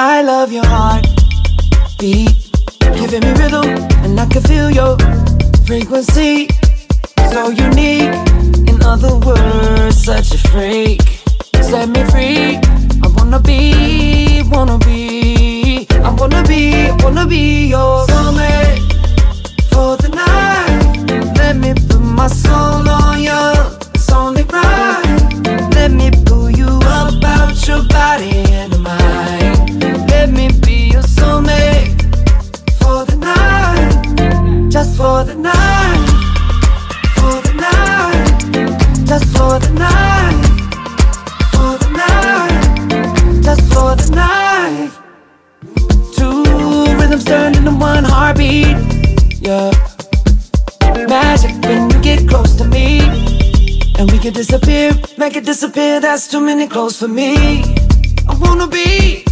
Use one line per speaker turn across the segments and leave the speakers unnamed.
of your heart beat, giving me rhythm, and I can feel your frequency. So unique, in other words, such a freak. Set me free. I wanna be, wanna be, I wanna be, wanna be your soulmate for the night. Let me put my soul for the night, for the night, just for the night, for the night, just for the night. Two rhythms turned into one heartbeat, yeah. Magic when you get close to me. And we can disappear, make it disappear. That's too many clothes for me. I wanna be,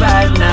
right now.